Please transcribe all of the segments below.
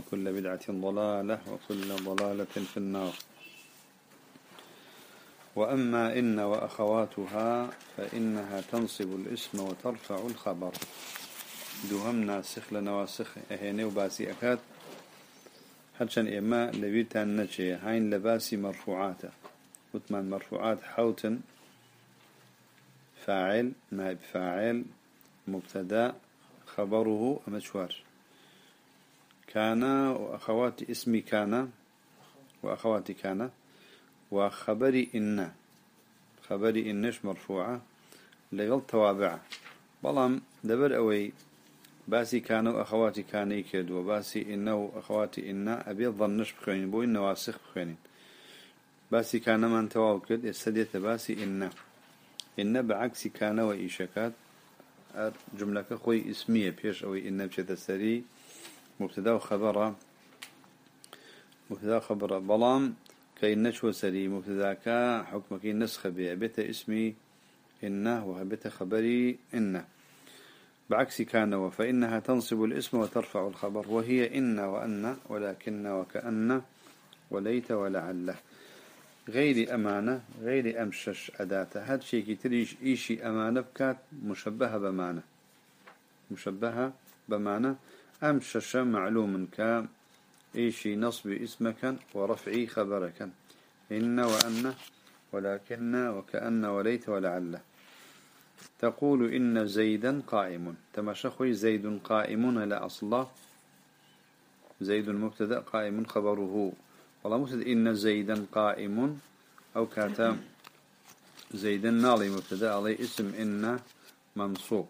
وكل بدعة ضلالة وكل ضلالة في النار. وأما إن وأخواتها فإنها تنصب الإسم وترفع الخبر. دوهم ناسخ لنواسخ أهيني وباسي أكاد. حتشان إما لبيتان نجي هاين لباسي مرفوعاته. وثمان مرفوعات حوتا فاعل نائب فاعل مبتدا خبره مشوار كان وأخوات اسمي كان وأخواتي كان وخبري إن خبري إنش مرفوعة لغل توابعة بلام دبر أوي باسي كان وأخواتي كان يكد وباسي إنه وأخواتي إن أبي ظنش بخوين بو إنه واسخ بخوين باسي كان من تواكد يستديت باسي إن إن بعكس كان وإيشكات جملة خوي اسمية بيش أوي إن بشت السري مبتدا وخبر مبتدا خبر بلام كي نشوى سري. مبتدا كا حكم كي نسخ بيت اسمي إنه وهبت خبري إنه بعكس كان فإنها تنصب الاسم وترفع الخبر. وهي إن وأن ولكن وكأن وليت ولعله غير أمانة غير أمشش أداة. هذا شيء كتريش إيشي أمانة بكات مشبهة بمعنى مشبهة بمعنى أمشش معلوم ك إيشي نصب اسمك ورفعي خبرك. إن وأن ولكن وكأن وليت ولعله تقول إن زيدا قائم. تمشخي زيد قائم لا أصلا زيد مبتدأ قائم خبره. والله مبتدأ إن زيدا قائم أو كاتا. زيدا نالي مبتدأ عليه اسم إن منصوب.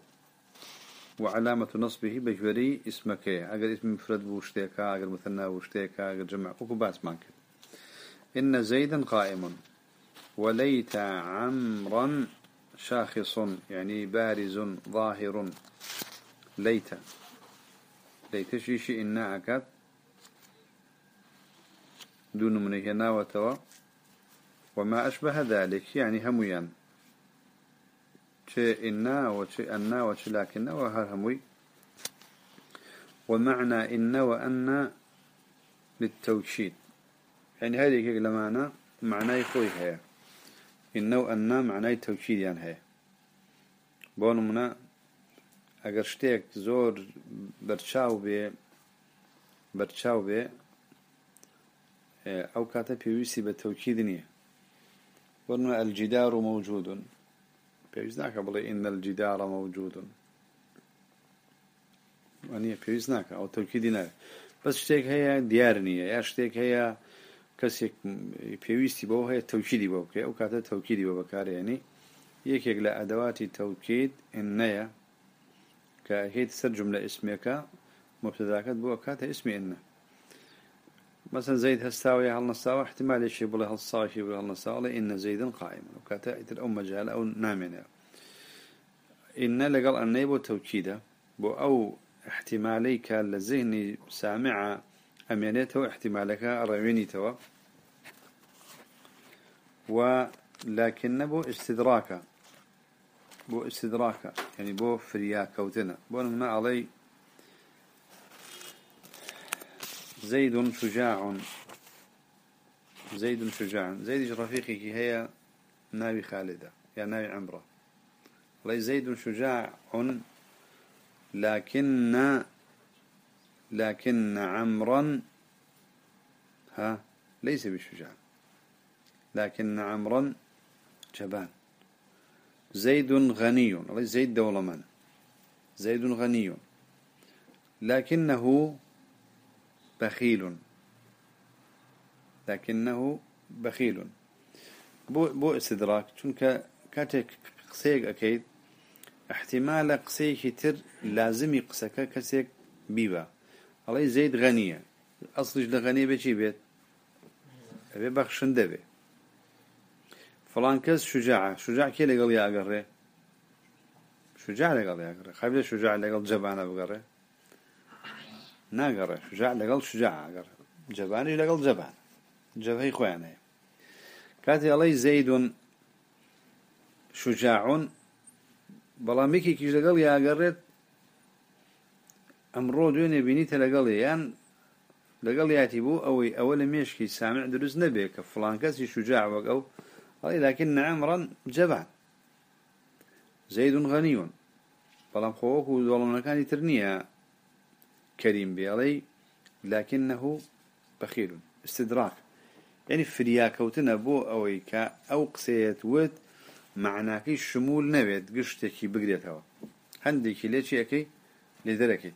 وعلامة نصبه بجوري اسمك. أجر اسم مفرد بوشتيكا أجر مثنى بوشتيكا أجر جمع أكو باس مانك. إن زيدا قائم. وليت عمرا شاخص يعني بارز ظاهر. ليت. ليت شيء إنا أكاد دون من هنا وتوا وما أشبه ذلك يعني هميان شيء إنا وشيء أنا وشيء لكن وهر هموي ومعنى إن وأن للتوكيد يعني هذه لمعنى معنى يخوي هي. إن وأن معنى التوكيد يعني هي. بون منا أجر شتيك زور برشاو بي برشاو بي أو كاتب بيوسي بالتوكيد پێویست ناکە بڵێ ئین نەلجیدارە مەوجودن نیە پێویست ناکە ئەو تەوکیدی نایە بەس شتێک هەیە دیار نییە یا شتێک هەیە کەسێک پێویستی بەوە هەیە تەوکیدی بۆ بکە ئەو کاتە تەوکیدی بە بەکارێنی یەکێک لە ئەدەواتی تەوکید ئێنەیە کە هیچ سەر جملە ئسمێکە مبتداکەت بووە کاتە ئسمێنە مثلا زيد هستاوي هل نستاوي احتمال يشي بله هل صاوي شي بله هل نستاوي إن زيدا قائما وكاتا إتر أم مجال أو نامنا إن لقل أن يبو توكيدا بو أو احتمالي كان لذهني سامعة أميانيته احتمالك أرويني توا. ولكن بۆ استدراكە بۆ استدراكە يعني بۆ فریاکەوتنە. بۆ ما دەڵێ زيد شجاع. زيد شجاع. زيد رفيقێکی هەیە ناوی خالدە. یا ناوی عمرە. والله زيد شجاع لكن لكن عمرا ها؟ ليس بشجاع. لكن عمرا جبان. زيد غني. زيد دەوڵەمەندە زيد غني. لكنه بخيل. لكنه بخيل. بۆ بۆ استدراك. چونکە کاتێک قسەیەک ئەکەیت. احتمالە قسەیەکی تر لازم ی قسەکە کەسێک بيبا. الله زيد غنية أصلش لغني بشي بيت؟ أبي بخشن دبي. فلان كز شجاعة. شجاع كي لقل يا أقري شجاع لقل يا أقري خايف شجاع لقل جبانة بقري. ناگەڕێ. شجاع لەگەڵ شجاعگەڕ جەبانیش لەگەڵ جەبان. جەبەی خۆیان هەیە کاتی ئەڵی زەیدون شجاعون بەڵام یەکێکیش لەگەڵ یاگەڕێت ئەمڕۆ دوێنێ بینیتە لەگەڵی یان لەگەڵ یاتی بوو ئەوەی ئەوە لە مێشکی سامع دروست نەبێت کە فلان کەسی شجاع وەک ئەو ئەڵی لاکن نەعمڕەن جەبان. زەیدون غەنیون. بەڵام خۆوەکو و دۆڵمەکانی تر نییە. كريم بيالي لكنه بخيل استدراك. يعني فرياك وتنبو أويكا أو قسيت ود معناك الشمول نبيت قشتكي بقريتها هندك ليش يكي؟ لذلكت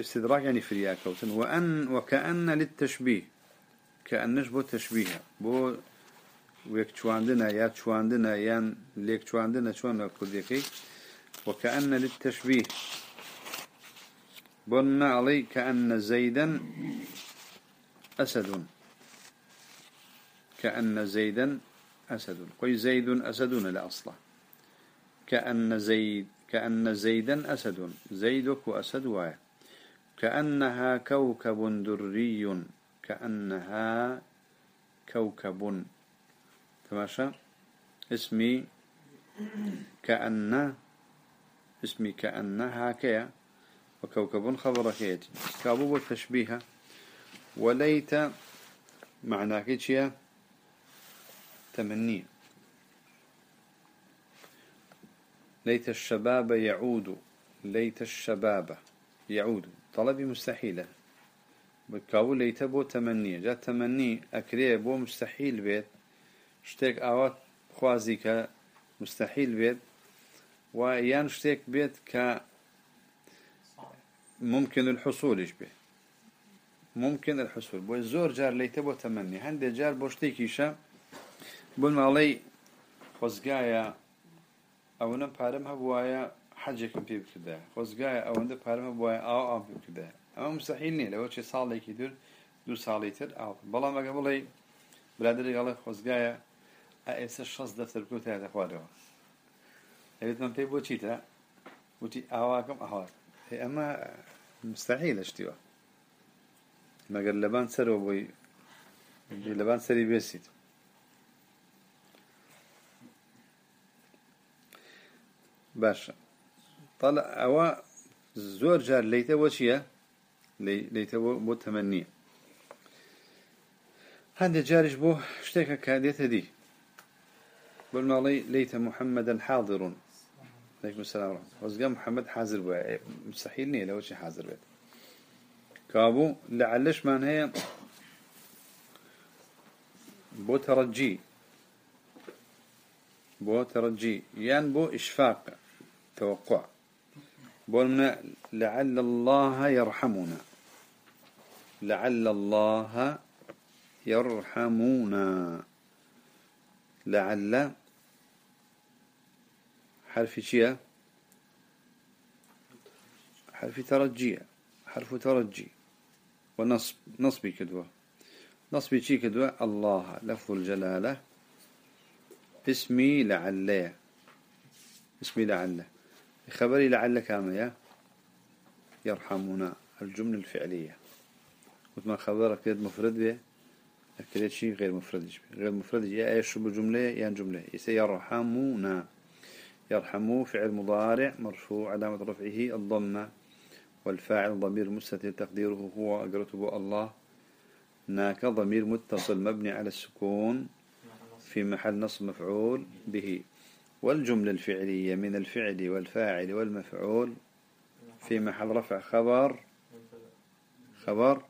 استدراك يعني فرياك وتن. وأن وكأن للتشبيه. كأنش بو تشبيه. بو ويك تشواندنا يا تشواندنا يا ليك تشواندنا شوان كوديكي وكأن للتشبيه. بنا علي كأن زيدا أسد. كأن زيدا أسد. قوي زيد أسدون لا أصلا كأن زيد كأن زيدا أسد. زيدك وأسد واحد كأنها كوكب دري. كأنها كوكب تماشى اسمي كأن اسمي كأنها كيا وكوكب خبر كيتي كابو تشبيها وليت معناه كيتشيا تمني ليت الشباب يعود. ليت الشباب يعود. طلبي مستحيلة. بكاو ليت بو تمني جاء تمني أكريه بو مستحيل بيت. شتێک ئاوات خوازی کە مستەحیل بێت و یان شتێک بێت کە ممکن الحصولش بێ. ممکن الحصول. بۆی زۆر جار لەیتە بۆ تەمەنی. هەندێک جار بۆ شتێکیشە بۆ ماڵی خۆزگایە ئەوەنە پارەم هەبواە حەجێکم پێ بکردە خۆزگایە ئەوەندە پارەمە بواە ئاو ئا بکردە ئەمە مستەحیل نیە لەوە چێ ساڵێکی دور دوو ساڵی تر. ئاو. بەڵام ئەگە بڵێ برادری گەڵی خۆزگایە الشخص دفتر كوتا هذا خوارو هيت من بيبو تشيتا وتي آواكم اهواك أما مستحيل اشتوا ما قال لبان سرو بوي لبان سري بيسيت. باشا. طلع أو زور جار ليته وشيا ليته بو تمنية. هذا جارش بو اشتكى كاديته دي بالمالي ليت محمدا حاضر عليكم السلام ورحمة الله. وزقام محمد حاضر بو مستحيل نية لو شي حاضر بيت. كابو لعلش من هي؟ بو ترجي. بو ترجي. يعني بو إشفاق توقع. بولنا لعل الله يرحمنا. لعل الله يرحمنا. لعل حرف شيء حرف ترجية. حرف ترجي. ونصب. نصبي كدوة. نصبي شي كدوة؟ الله. لفظ الجلالة. اسمي لعله اسمي لعله خبري لعل كامية يرحمنا. الجملة الفعلية. وما خبرك كده مفرد به أكيد شيء غير مفرد غير مفرد يا إيش بجملة؟ يا جملة. يرحمنا يرحموا فعل مضارع مرفوع علامة رفعه الضمة والفاعل ضمير مستتر تقديره هو أقرته الله. ناك ضمير متصل مبني على السكون في محل نصب مفعول به. والجملة الفعلية من الفعل والفاعل والمفعول في محل رفع خبر. خبر؟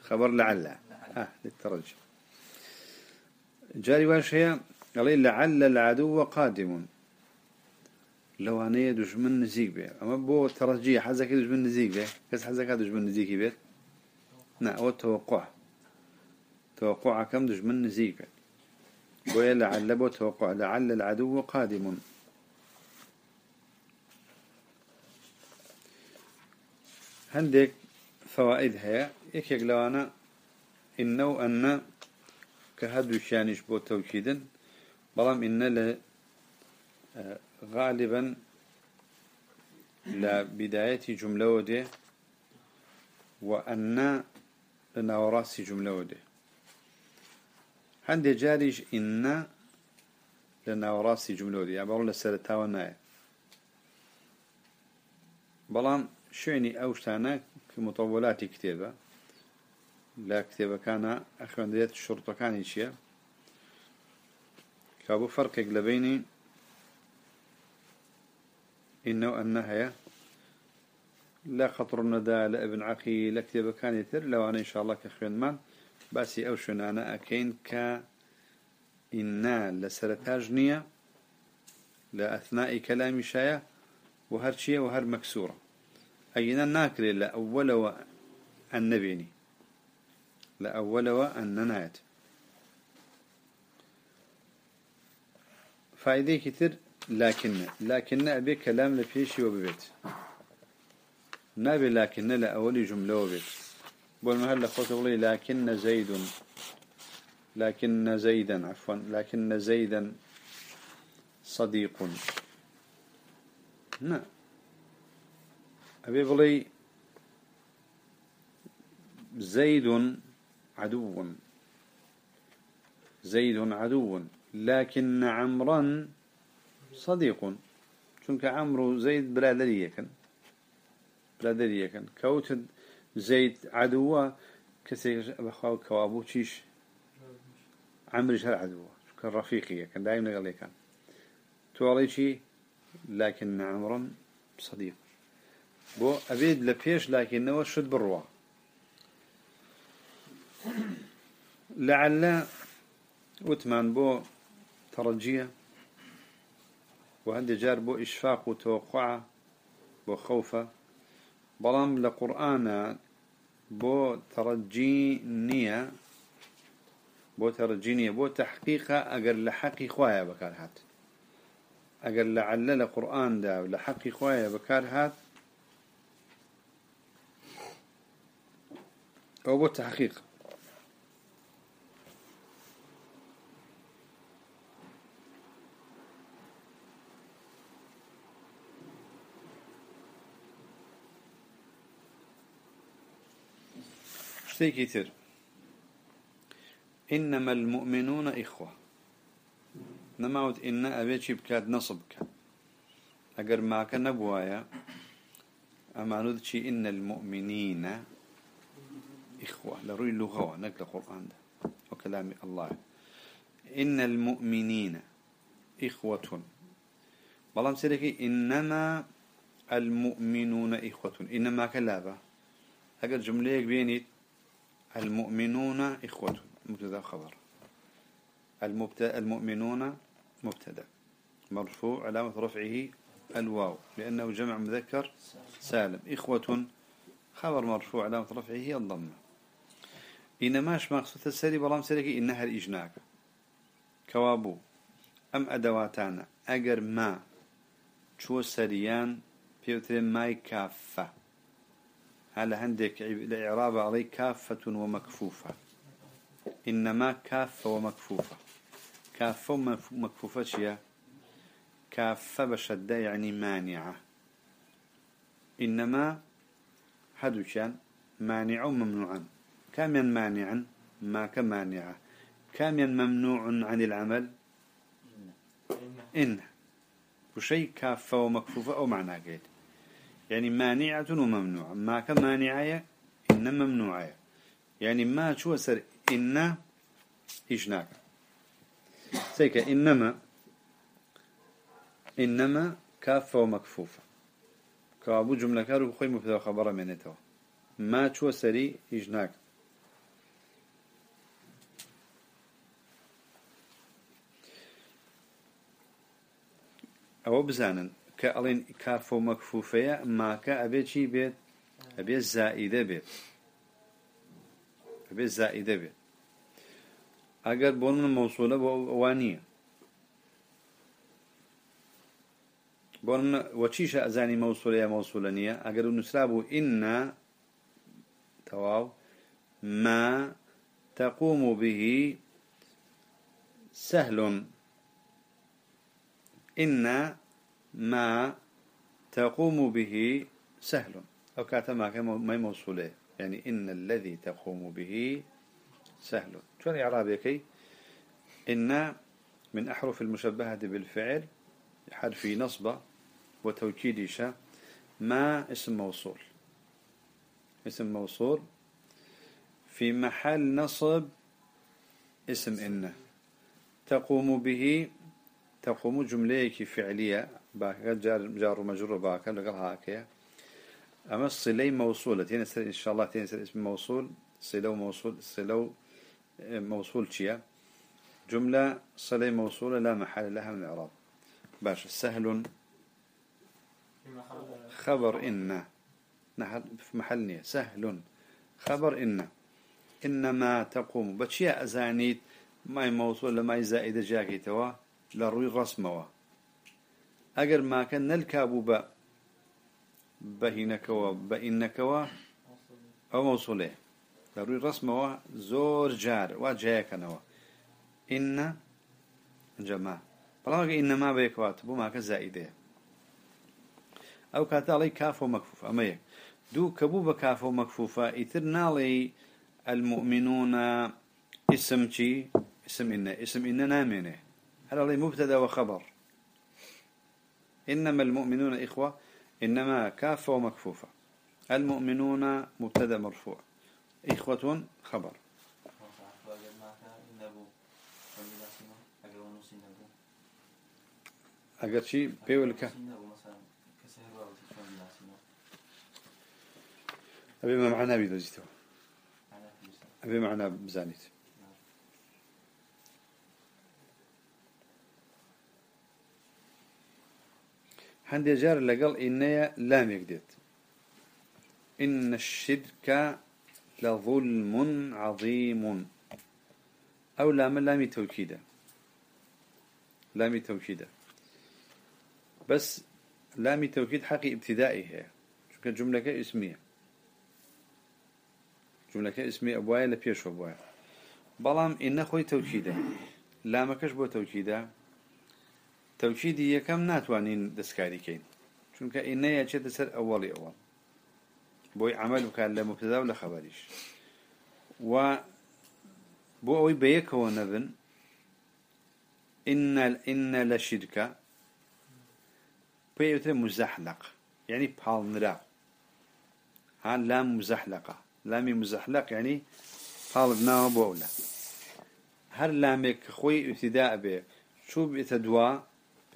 خبر لعل. آه للترجي جاري واشياء قال لعل العدو قادم. لو أنا دشمن نزيق به. أما بو ترجي حزك دشمن نزيق به. كس حزك دشمن نزيق به. نا هو توقع. توقع كم دشمن نزيق به. لعل بو توقع. لعل العدو قادم. هندك فوائد هي. يكيك لو أنا إنه أن كهدو شانش بو توكيدا بلام إن له آه، غالبا لبداية جملة ودي وأن لنوراسي جملة ودي عندي جاريش إن لنوراسي جملة ودي يعني بقول لسرتها وناية بلام شعني أوشتانا كمطولات كتابة. لا كتابة كان أخوان ديت الشرطة كان يشيا كابو فرق لبيني إنه أنها لا خطر الندى لابن عقي لكتب كان يتر لو أنا إن شاء الله كخوين من باسي أو شنا أنا أكين ك إنا لسرتاجنية لأثناء كلام شاية وهر شيء وهر مكسورة. أينا ناكل لأول النبيني لأول والننايت فايدة كتير لكن لكن أبي كلام لفيشي وببيت. نبي لكن لا أولي جملة وبيت. بقول مهلا لخوت أولي لكن زيد لكن زيدا عفوا لكن زيدا صديق. نعم. أبي بلي زيد عدو. زيد عدو. لكن عمرا صديق. چونك عمرو زيد برادرية كان. برادرية كان. كوت زيد عدوة. كسي بخاو كوابو تشيش. عمرو شر عدوة. كان رفيقية كان. دائما قال كان. توالي لكن عمرا صديق. بو أبيد لبيش لكنه شد بروا لعل وتمان بو ترجيه وعندي جار بو إشفاق وتوقع بو خوفة. بلام لقرآن بو ترجي نية بو ترجي نية بو تحقيقة أقل لحقي خوايا بكار هات. أقل لعل لقرآن دا لحقي خوايا بكار هات. أو بو تحقيق. شتي كتير إنما المؤمنون إخوة. نماوت إن أبيتش بكاد نصبك أجر معك نبوايا أما نذشي إن المؤمنين إخوة. لروي اللغة نقل القرآن ده وكلام الله. إن المؤمنين إخوة. بلام سيركي إنما المؤمنون إخوة. إنما كلابة. أجر جملة بينيت المؤمنون إخوة مبتدا خبر. المبتدا المؤمنون مبتدا. مرفوع علامة رفعه الواو لأنه جمع مذكر سالم. إخوة خبر مرفوع علامة رفعه الضمة. إنماش مقصود السري برام سري إنها الإجناك كوابو أم أدواتانا. أجر ما شو سريان بيوترين ماي كافة هلا عندك الإعراب عليه كافة ومكفوفة؟ إنما كافة ومكفوفة. كافة ومكفوفة شيا كافة بشدة يعني مانعة. إنما كان مانع وممنوعا كم مانعا ما كمانعة. كم ممنوع عن العمل؟ إن وشيء كافة ومكفوفة أو معنى قيد؟ يعني مانعة وممنوعة. ما كمانعة إن ممنوعة. يعني ما شو سر إن إجناك سيك إنما إنما كافة ومكفوفة كابو جملة كارو بخوي مبتدأ خبر منته ما شو سري إجناك أو بزانا كألين كافو مكفوفية ما كأبي شي بيت أبي زائدة بيت أبي زائدة بيت أجر بون موصولة وانية بون وشيش أزاني موصولة موصولة نية أجر نسرابو إن تواو ما تقوم به سهل إن ما تقوم به سهل. أو كاتما ما موصولة. يعني إن الذي تقوم به سهل. شو إعرابي إن من أحرف المشبهة بالفعل حرف نصب وتوكيد شاء ما اسم موصول. اسم موصول في محل نصب اسم إن. تقوم به تقوم جملة فعلية باكا جار جار مجرور باكا لقلها هكيا أما الصلي موصولة تنسر إن شاء الله تنسر اسم موصول. صلو موصول صلو موصول شيا. جملة صلي موصولة لا محل لها من الإعراب. باش سهل. خبر إن. في محل سهل. خبر إن. إنما تقوم. بشيء أزانيت ما موصول لما زائد جاكي توا لروي رسموا أجر ما كان نلكابو ب بهنكوا بإنكوا أو موصوله. لروي رسموا زور جار وجاكنوا إن جماعة بلغ إنما بيكوات بو ما كزائده أو كاتالي كاف ومكفوف يك دو كبو بكاف ومكفوفة إثر نالي المؤمنون اسم شي اسم إن اسم إن نامنه هذا الله مبتدا وخبر إنما المؤمنون إخوة إنما كافة ومكفوفة المؤمنون مبتدا مرفوع. إخوة خبر. أقل شيء؟ بيولك أبي ما معنا بيدوزيته أبي معنا بزانيت هندي جار لقل إنيا لام يقدت إن الشرك لظلم عظيم. أو لام لام توكيدا. لام توكيدا. بس لام توكيد حقي ابتدائي هي. شو جملة اسمية. جملة اسمية أبوايا لبيش أبوايا بلام إن خوي توكيدا. لامكش بو توكيدا. توكيدي يكم ناتوانين دسكاري كين چونك إنه يجد سر أولي أول بوي عمل كان لمبتدا ولا خبريش و بو أوي بيك هو نبن إن إن لشركة بيوتر مزحلق يعني بالنرا ها لام مزحلقة لامي مزحلق يعني بالنا بولا هل لامك خوي ابتداء به شو بتدوا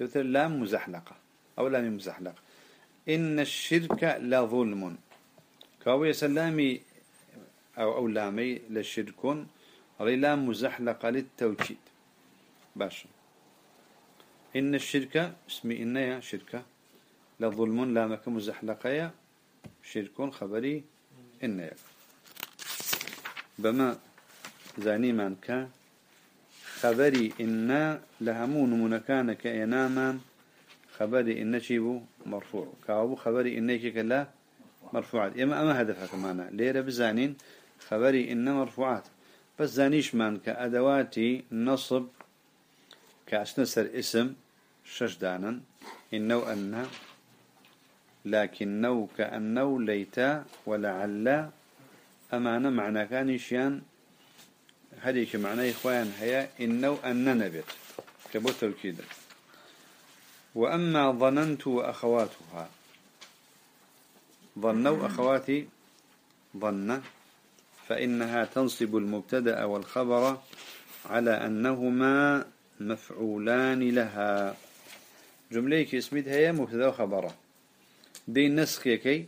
بيوتر لام مزحلقة أو لام مزحلق إن الشرك لظلم. كاوي سلامي أو أو لامي للشركون لام مزحلقة للتوكيد. باشا. إن الشركة اسمي إنها شركة لظلم لامك مزحلقية شرك خبري إنها بما زاني من كان خبري إن لهمون منكان كإناما خبري إن شيبو مرفوع. كأبو خبري إنك كلا مرفوعات. إما أما هدفها كمان ليرة بزانين خبري إن مرفوعات. بس زانيش من كأدواتي نصب كأسنسر اسم شجدانا. إنه أن لكنه كأنه ليتا ولعل. أمانة معنى كان يشيان هذيك معنى إخوان هي إنه أن نبت كبو توكيدا وأما ظننت وأخواتها ظنوا أخواتي ظن فإنها تنصب المبتدأ والخبر على أنهما مفعولان لها. جملة اسمها هي مبتدأ وخبره دي نسخ يكي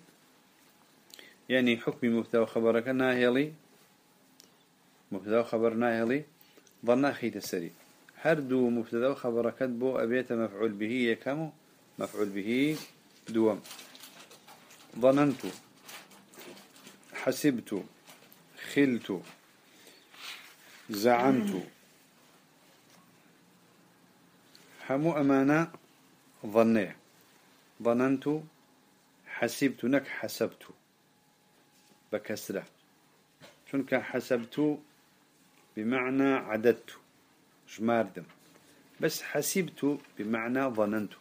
يعني حكم مبتدأ وخبرك ناهيلي. مبتدا وخبر ناهيلي ظن أخي تسري هردو مبتدا وخبرك بو أبيت مفعول به يكم مفعول به دوم ظننت حسبت خلت زعمت حمو أمانة ظنيه ظننت حسبت نك حسبت بكسرة شنك حسبت بمعنى عددت جماردم. بس حسبت بمعنى ظننت.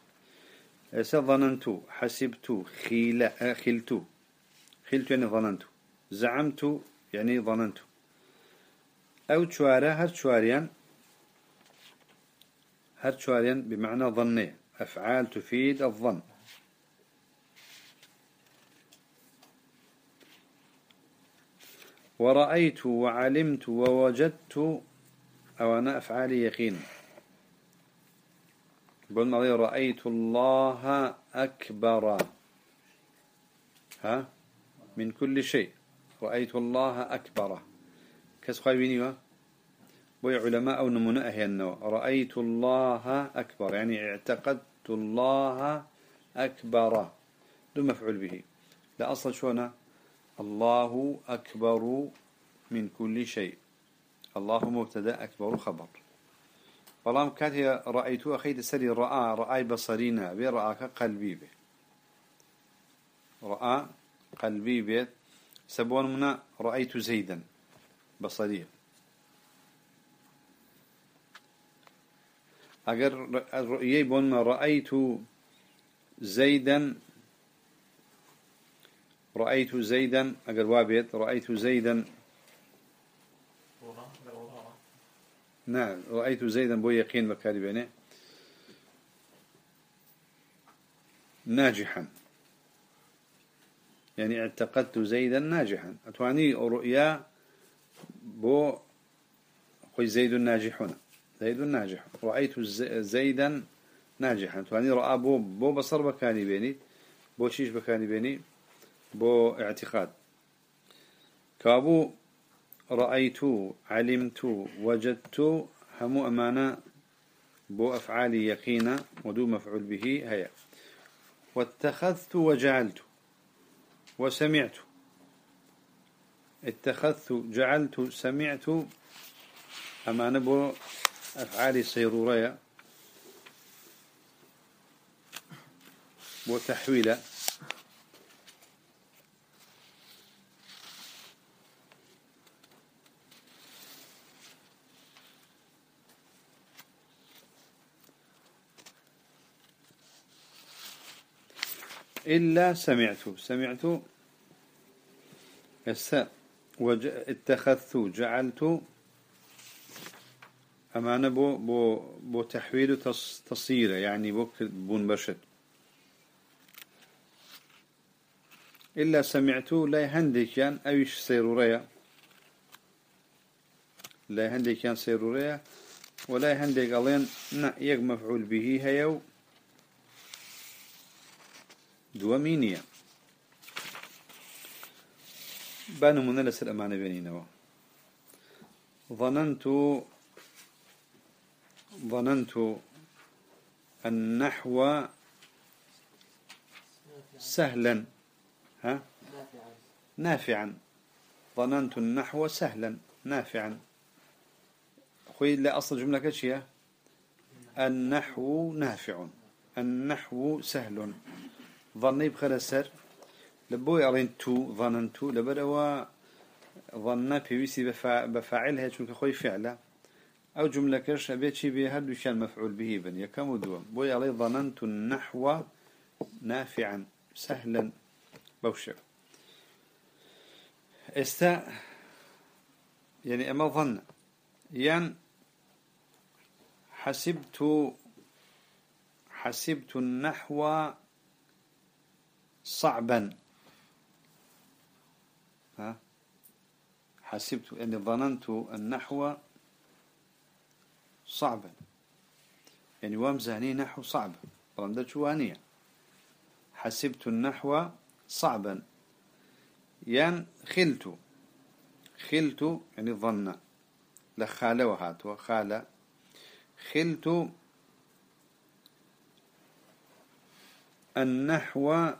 ليس ظننت حسبت خيل خلت. خلت يعني ظننت. زعمت يعني ظننت. أو شوارع هر شواريان هر شواريان بمعنى ظني. أفعال تفيد الظن. ورأيت وعلمت ووجدت أو أنا أفعال يقين قلنا رأيت الله أكبر. ها؟ من كل شيء. رأيت الله أكبر. كسخاي بينيوا بوي علماء أو نمونة أهينو رأيت الله أكبر. يعني اعتقدت الله أكبر. دو مفعول به. لا أصل شونا الله أكبر من كل شيء. الله مبتدأ أكبر خبر. فلام كانت رأيت أخيد سري رأى رأي بصرينا بي قلبي به رأى قلبي به سبون منا رأيت زيدا بصريا أجر الرؤية بون رأيت زيدا رأيت زيدا أجر وابيت رأيت زيدا. نعم رأيت زيدا بو يقين بكاري بينه ناجحا. يعني اعتقدت زيدا ناجحا. أتواني رؤيا بو خوي زيد ناجح هنا زيد ناجح رأيت زيدا ناجحا. أتواني رأى بو, بو بصر بكاني بيني. بو شيش بكاني بيني. بو اعتقاد. كابو رأيت علمت وجدت همو أمانة بو أفعالي يقينا ودو مفعول به هيا واتخذت وجعلت وسمعت. اتخذت جعلت سمعت. أمانة بو أفعالي صيرورية بو إلا سمعت. سمعت. الساء وج... اتخذت جعلت. أمانة بو, بو, بو تحويل تص... تصير يعني بو بون برشد إلا سمعت لا يهندك كان أيش سيروريا لا يهندك كان سيروريا ولا يهندك ألين نا يق مفعول به هيو. دوامينية بانو من لسر أمانة بينينوا ظننت ظننت النحو سهلا. ها؟ نافعا. ظننت النحو سهلا نافعا. خوي لا أصل جملة كشية النحو نافع النحو سهل ظني بخلا سر لبوي أرين تو ظننتو لبدوا ظن بيسي بفاعلها چونك خوي فعله أو جملة كرش أبيت شي بها دوشان مفعول به بن يكم ودوم بوي علي ظننت النحو نافعا سهلا بوشر استا يعني أما ظن يعني حسبت حسبت النحو صعبا. ها؟ حسبت أني ظننت النحو صعبا. يعني وامزهني نحو صعب. رمدت شوانية حسبت النحو صعبا. ين خلت. خلت يعني ظن. لخال وهات. وخال. خلت النحو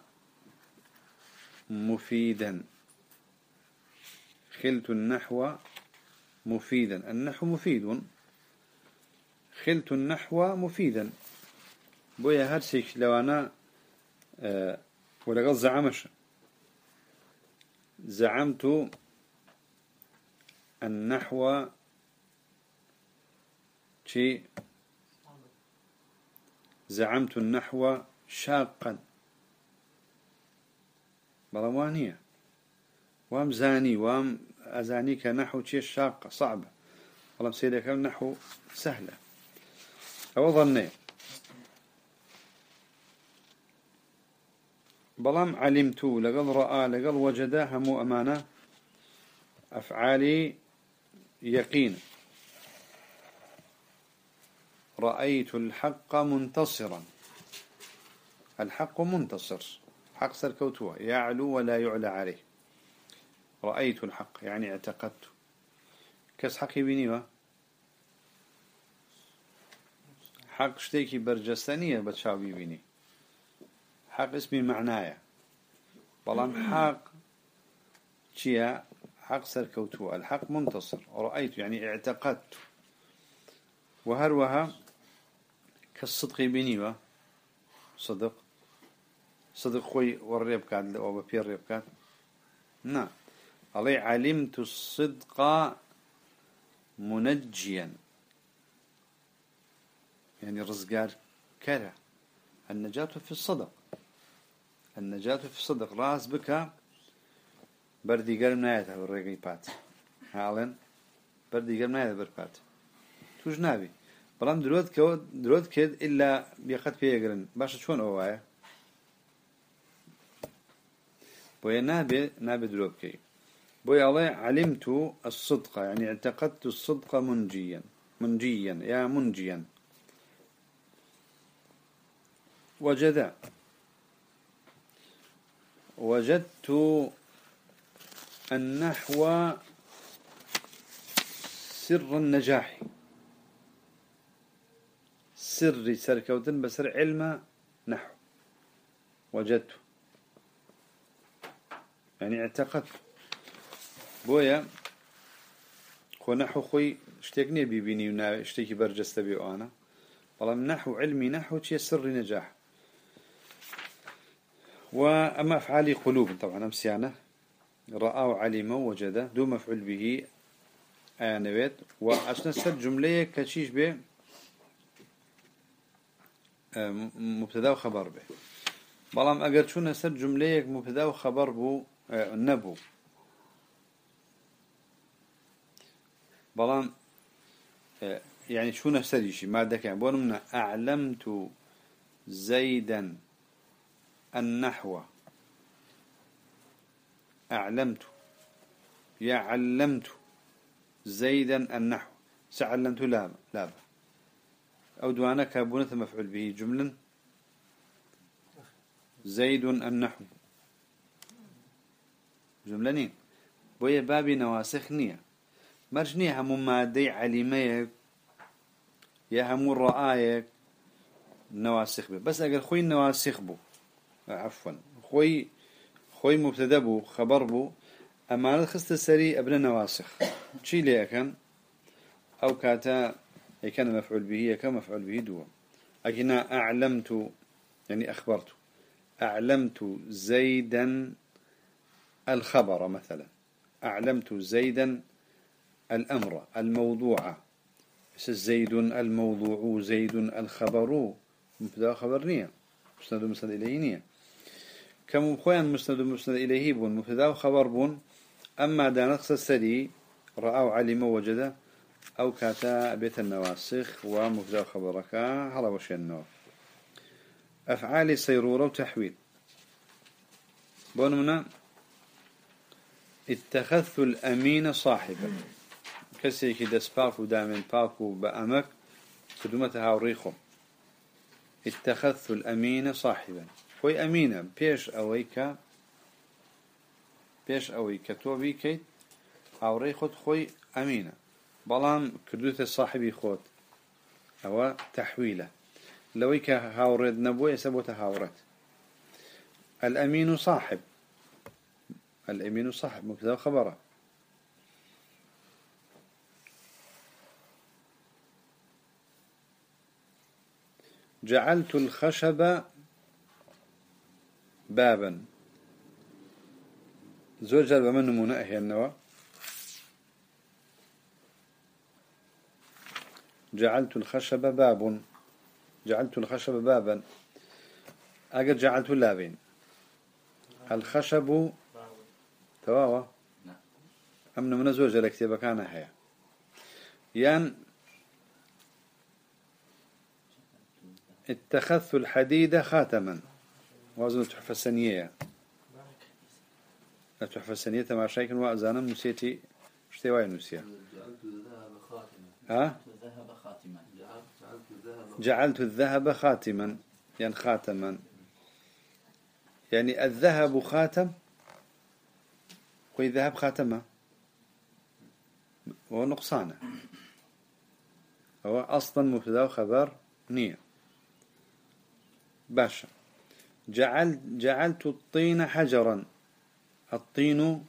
مفيدا. خلت النحو مفيدا. النحو مفيد. خلت النحو مفيدا. بويا هرسيك لو أنا أه زعمش. زعمت النحو شيء زعمت النحو شاقا. بلوانية وام زاني وام أزاني كنحو شيء شاقة صعبة والله سيدك النحو سهلة أو ظني بلام علمت لقد رأى لقد وجد هم أمانة أفعالي يقين رأيت الحق منتصرا. الحق منتصر. حق سركوتوا يعلو ولا يعلى عليه. رأيت الحق يعني اعتقدت. كس حقي بنيوه حق شتيكي برجستانية بتشاوي بيني. حق اسمي معنايا. بلان حق شيا حق سركوتو الحق منتصر. رأيت يعني اعتقدت. وهروها كالصدق بيني صدق. صدق خوي والريب كاد أو ببير ريب كاد نعم. علي علمت الصدق منجيا. يعني رزقار كره النجاة في الصدق. النجاة في الصدق راس بك بردي قلم نايته والرقي بات. هالن بردي قلم نايته بربات توش نابي. بلام درود كود درود كد إلا بيقت فيه قرن باش شون أوايا؟ بويا نابي نابي درود كي بويا الله علمت الصدق يعني اعتقدت الصدق منجيا منجيا يا منجيا. وجد وجدت النحو سر النجاح. سر سركوتن بسر علم نحو. وجدت. يعني اعتقدت بويا خو نحو خوي ونا اشتكي برجست بي أنا والله نحو علمي نحو تي سر نجاح. وأما أفعال قلوب طبعا أمسيانة رأى وعلم وجد دو مفعول به آنويت وأشنا سر جملة كشيش به مبتدا وخبر به بلام أجر شو سر جملة مبتدا وخبر بو بلام يعني شو نفسه شيء ما دك يعني أعلمت زيدا النحو أعلمت يا علمت زيدا النحو سعلمت لا لا أو دوانا كابونة مفعول به جملا زيد النحو جملنين بويا بابي نواسخ نية مرجني هم مادي علميك يا هم رآيك نواسخ به بس أقل خوي نواسخ بو عفوا خوي خوي مبتدا بو خبر بو أما خست السري ابن نواسخ شي ليه كان أو كاتا كان مفعول به كان مفعول به دو أكنا أعلمت يعني أخبرت أعلمت زيدا الخبر مثلا. أعلمت زيدا الأمر الموضوع. زيد الموضوع؟ زيد الخبر. مبتدا خبرنيه مسند مسند إليه كم خوان مسند مسند إليه بون؟ مبتدأ وخبر بون. أما دانقص السري رأى علم وجد أو كاتا بيت النواسخ ومبتدا خبرك هذا وش النوع أفعال صيرورة وتحويل. بونمنا اتخذت الأمين صاحبا. كسي كده سباكو دامن باكو بأمك كدومتها وريخو. اتخذت الأمين صاحبا. خوي أمينة بيش أويك بيش أويك. توبي كيت أو خوي أمينة. بلان كردوت صاحبي خود أو تحويلة. لويك هاورد نبوي سبوت هاورد الأمين صاحب. الأمين صاحب مكذا خبره جعلت الخشب بابا. زوج جلب من نمونة هي النوى. جعلت الخشب باب. جعلت الخشب بابا. أجد جعلت اللابين الخشب تواوا أمن من زوجة لكتابة كان هيا يان اتخذت الحديد خاتما. وزن تحفة السنية. التحفة السنية مع شيك وأزانا نسيتي اشتواي نسيا. ها؟ جعلت الذهب خاتما. يعني خاتما. يعني الذهب خاتم؟ والذهب خاتمة. هو نقصانة. هو أصلا مبتدأ وخبر نية. باشا. جعلت جعلت الطين حجرا. الطين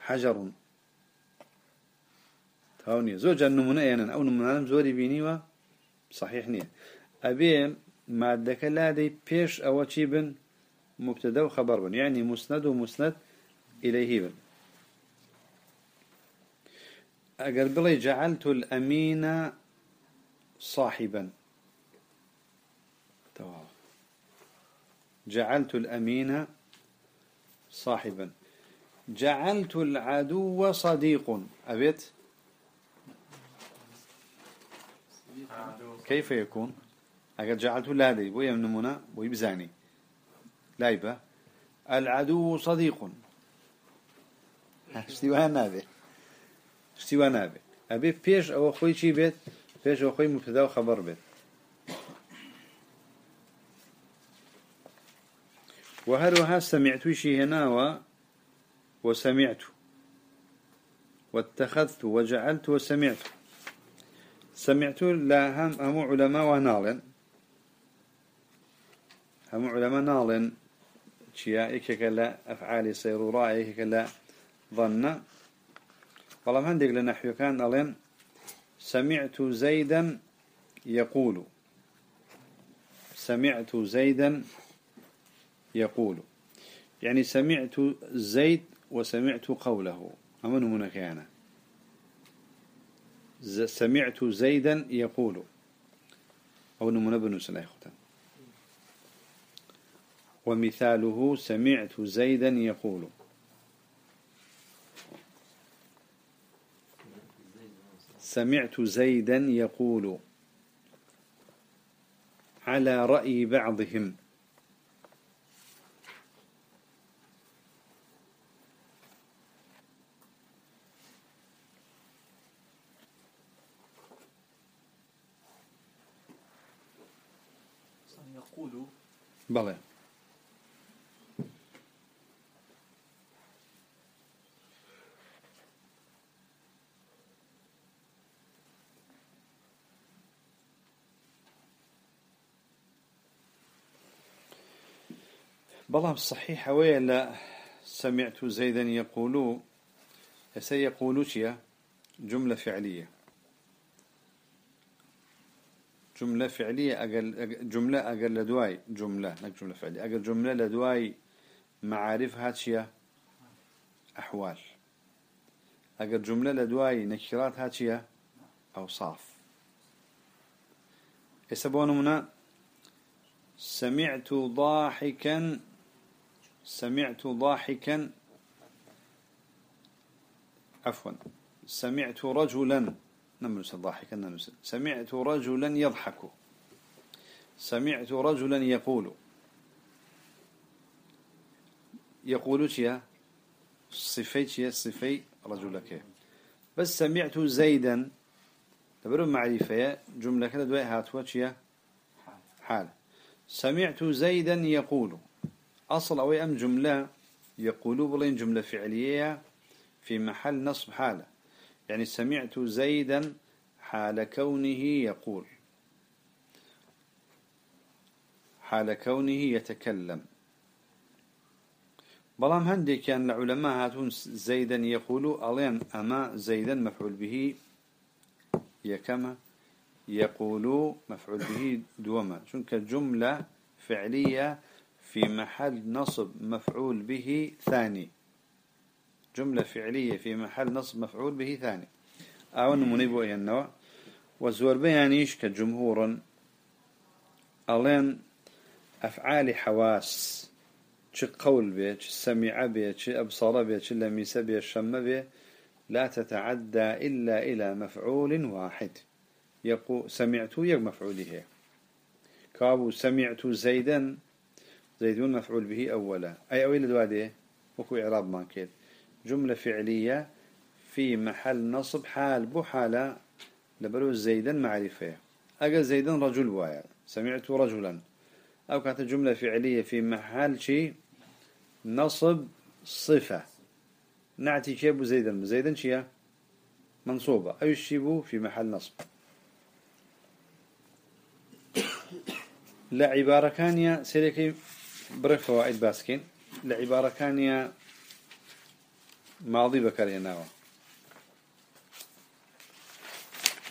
حجر. تاوني زوج النمونة يعني. أو نمونة زوري بيني صحيح نية. أبي مادة لا دي بيش أو تشيبن مبتدأ وخبر بن. يعني مسند ومسند إليه. بن أقل بلي جعلت الأمين صاحبا. جعلت الأمين صاحبا. جعلت العدو صديق. أبيت؟ كيف يكون؟ أقل جعلت لادي بويا من نمونا بزاني. لايبة. العدو صديق. اشتوى نابي اشتوى نابي أبي بيش أو أخوي شي بيت بيش أو أخوي مبتدا وخبر بيت وهروها سمعت شي هنا و وسمعت واتخذت وجعلت وسمعت سمعت لا هم هم علماء ونالن هم علماء نالن شيا إيكك لا أفعال سيرورا إيكك لا ظن. والله عندك لنحو كان ألين سمعت زيدا يقول. سمعت زيدا يقول. يعني سمعت زيد وسمعت قوله. أمن هنا كان. سمعت زيدا يقول. أو نمنا بن ومثاله سمعت زيدا يقول. سمعت زيدا يقول على رأي بعضهم. يقول بلى. بلام صحيح ويلا سمعت زيدا يقول سيقول شيا جملة فعلية. جملة فعلية أقل جملة أقل لدواي جملة نك جملة فعلية أقل جملة لدواي معارف هاتشيا أحوال. أقل جملة لدواي نكرات هاتشيا أوصاف. يسبون منا سمعت ضاحكا سمعت ضاحكا. عفوا. سمعت رجلا. نملس ضاحكا نملس. سمعت رجلا يضحك. سمعت رجلا يقول. يقول شيا؟ صفي شيا؟ صفي رجلك. بس سمعت زيدا. تبرو معرفة. جملة كده دوي هاتوا حال. سمعت زيدا يقول. أصل أو أم جملة يقولوا بلين جملة فعلية في محل نصب حالة. يعني سمعت زيدا حال كونه يقول. حال كونه يتكلم. بلام هندي كان العلماء هاتون زيدا يقولوا ألين أما زيدا مفعول به يكما يقولوا مفعول به دوما. شنك جملة فعلية في محل نصب مفعول به ثاني. جملة فعلية في محل نصب مفعول به ثاني. أعون منيبو أي النوع. وزور بيانيش كجمهورا ألين أفعال حواس. چه قول به چه سمع به چه أبصر به چه لمس به شم به لا تتعدى إلا إلى مفعول واحد. يقول سمعت يق مفعوله. كابو سمعت زيدا زيدون مفعول به أولا. أي أولا دوادي وكو إعراب ما كيد جملة فعلية في محل نصب حال بو حالة لبرو زيدا معرفة. أقل زيدا رجل وايا. سمعت رجلا. أو كانت جملة فعلية في محل شيء نصب صفة. نعتي كيبو زيدا. زيدا شيء منصوبة. أي الشيبو في محل نصب. لا عبارة كانية سيريكي برك فوائد باسكين لا عبارة كانية ماضي بكري ناوى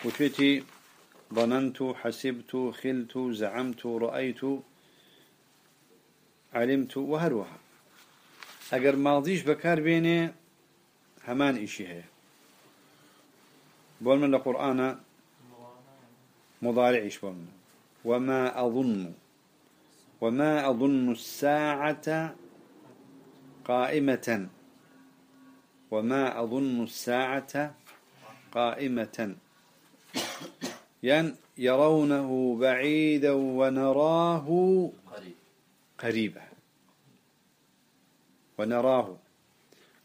وتويتي ظننت حسبت خلت زعمت رأيت علمت وهروها. اگر ماضيش بكار بيني همان إشي هي بول من القرآن مضارعش بول من. وما أظن وما أظن الساعة قائمة. وما أظن الساعة قائمة. يعني يرونه بعيدا ونراه قريبا. ونراه.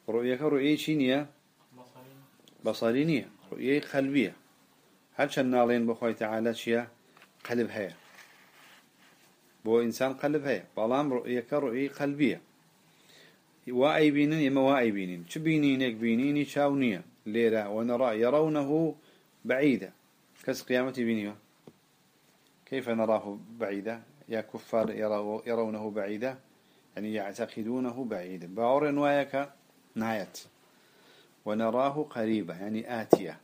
رؤية رؤية شينية؟ بصرينية. رؤية قلبية. هل شنالين بخوي تعالى شيا؟ قلب هيا. بو إنسان قلب هيا بلام رؤية رؤية قلبية واي بينين يما واي بينين شو بينينك بينيني شاونية ليرة ونرى يرونه بعيدا كس قيامتي بينيو كيف نراه بعيدا يا كفار يرونه بعيدا يعني يعتقدونه بعيدا باور وياك نهاية ونراه قريبا يعني آتية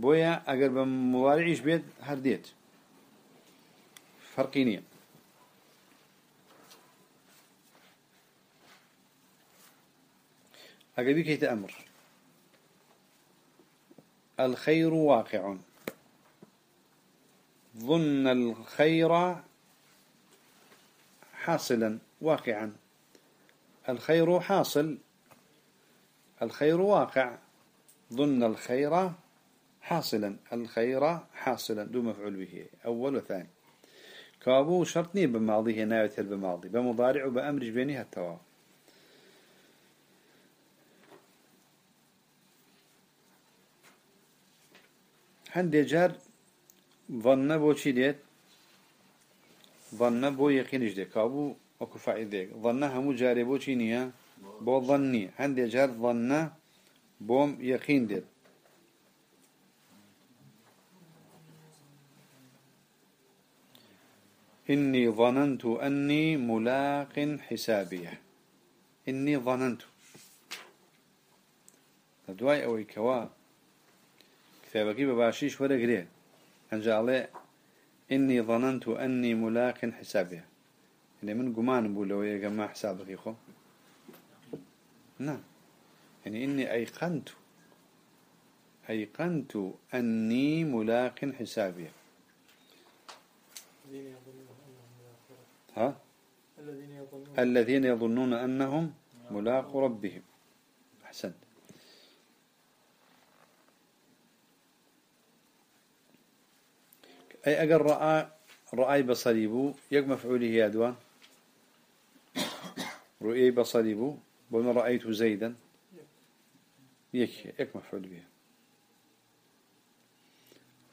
بويا أقرب موارعيش بيت هرديت فرقينية أقربي كي تأمر الخير واقع. ظن الخير حاصلا واقعا. الخير حاصل. الخير واقع. ظن الخير حاصلا. الخير حاصلا. دو مفعول به. أول وثاني. كابو شرطني بماضي هنا يتل بماضي. بمضارع وبأمر جبيني التوا هندي جار ظن بو چی ديت ظن بو يقينش دي كابو وەکو فائدة ظن هەموو جارێ بۆ چی نییە بۆ ظنی هەندێ جار ظن بۆ يقين دێت إني ظننت أني ملاق حسابيه إني ظننت. دوای ئەوەی کەوا كتابەکە بباشيش وەرئەگرێ ئەنجا ئەڵێ إني ظننت أني ملاق حسابها يعني من قمان بولو يا جماعة حسابك يخو نعم يعني إني أيقنت. أيقنت أني ملاق حسابي. الذين يظنون أنهم ملاق ربهم. أحسنت أي أجر رأى رأي يق مفعوله يا دوان رؤي بصليبو بون رأيت زيدا؟ يك يك مفعول به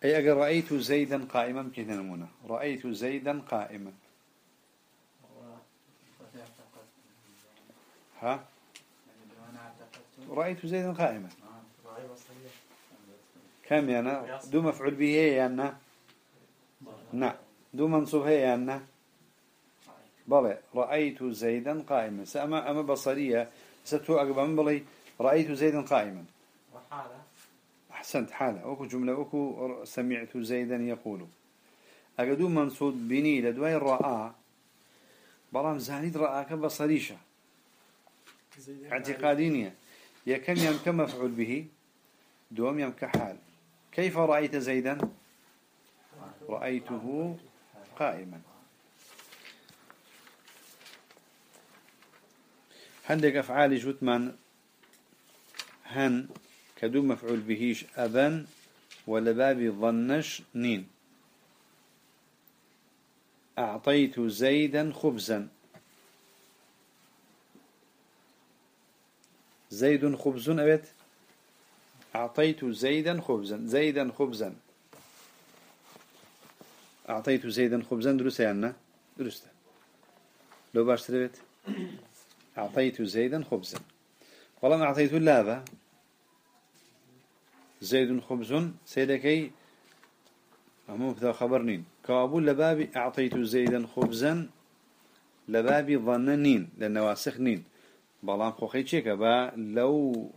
أي أجر رأيت زيدا قائما كذا نمونا رأيت زيدا قائما. ها؟ رأيت زيدا قائما. كم يانا دو مفعول به يانا نعم دو منصوب هي يعني بلى رأيت زيدا قائما. سأما أما بصرية ستو أقبل بلي رأيت زيدا قائما. وحالة أحسنت حالة. أكو جملة أكو سمعت زيدا يقول. أقدو منصوب بني لدواي الرأى بلام زانيد رأى كبصريشة اعتقادينية. يكن يم كمفعول به؟ دوم يم كحال. كيف رأيت زيدا؟ رأيته قائما. عندك أفعال جوتمان هن. كدو مفعول بهيش أبا ولباب ظنش نين. أعطيت زيدا خبزا. زيد خبز أبت أعطيت زيدا خبزا زيدا خبزا. أعطيت زيدا خبزا درست يعني درست. لو باش تربت أعطيت زيدا خبزا. والله أعطيت اللابة زيد خبز سيدكي أمام مبتدا خبرنين كابول لبابي أعطيت زيدا خبزا لبابي ظننين لأنه نين. بلام خوخي تشيكا با لو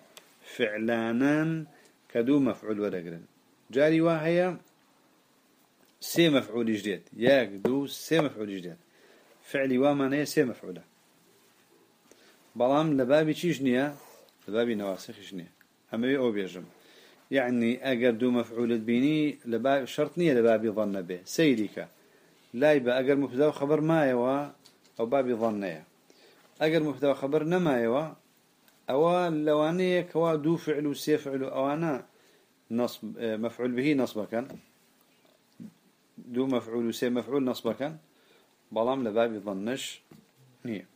فعلانا كدو مفعول ورقرن جاري واهيا سي مفعول جديد ياك دو سي مفعول جديد فعلي وامانيا سي مفعوله بلام لبابي تشيش نيا لبابي نواسخ شنيا همي أو بيجم يعني اگر دو مفعول بيني لباب شرط نية لبابي ظن به سيدك لايبا اگر مبتدا خبر ما يوا أو بابي ظنيا اگر مبتدا خبر نما يوا أو لوانيه كوا دو فعل وسي فعل اوانا نصب مفعول به نصب كان دو مفعول وسي مفعول نصب كان بلام لبابي ظنش نية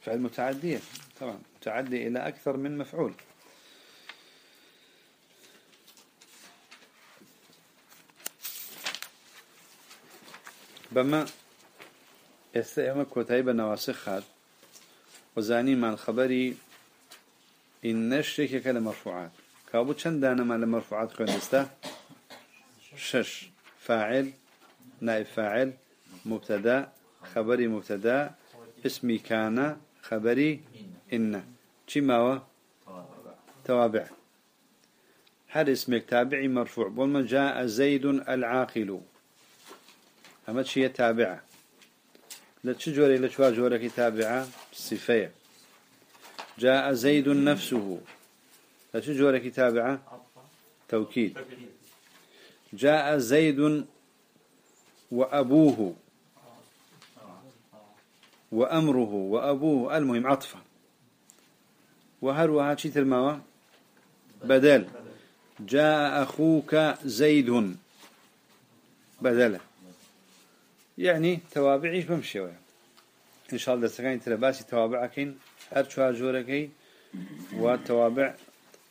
فعل متعدية طبعا. متعدي إلى أكثر من مفعول. بما استعمال كوتايب نواسخات وزاني مع الخبري إن الشيك مرفوعات. كابو چند دانا مع المرفوعات خوندستا شش. فاعل نائب فاعل مبتدا خبري مبتدا اسمي كان خبري إن. چي ماوا توابع. هل اسمك تابعي مرفوع. بولما جاء زيد العاقل. أما شيء تابعة لا تشجوري لا شوار جورك تابعة صفية جاء زيد نفسه. لا تشجورك تابعة توكيد جاء زيد وأبوه وأمره وأبوه المهم عطفا وهروها شي ترموا بدل. جاء أخوك زيد. بدله يعني توابعيش بمشي إن شاء الله دستكين تلباسي توابعكين هر شوار جوركي وتوابع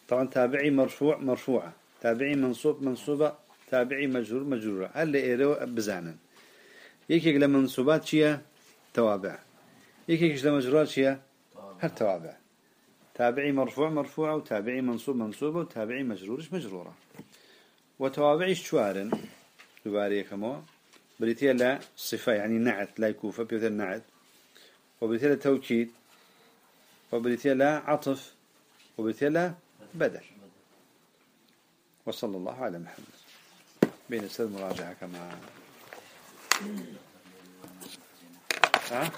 طبعا تابعي مرفوع مرفوعة تابعي منصوب منصوبة تابعي مجرور مجرورة هل إيرو بزانا يكيك لمنصوبات شيا توابع يكيك لمجرورات شيا هر توابع تابعي مرفوع مرفوعة وتابعي منصوب منصوبة وتابعي مجرورش مجرورة وتوابعي شوارن دوباري كمو بريتيا لا صفة يعني نعت لا يكوفة بيوتر نعت. وبريتيا لا توكيد. وبريتيا لا عطف. وبريتيا لا بدل. وصلى الله على محمد. بين السد مراجعة كما ها؟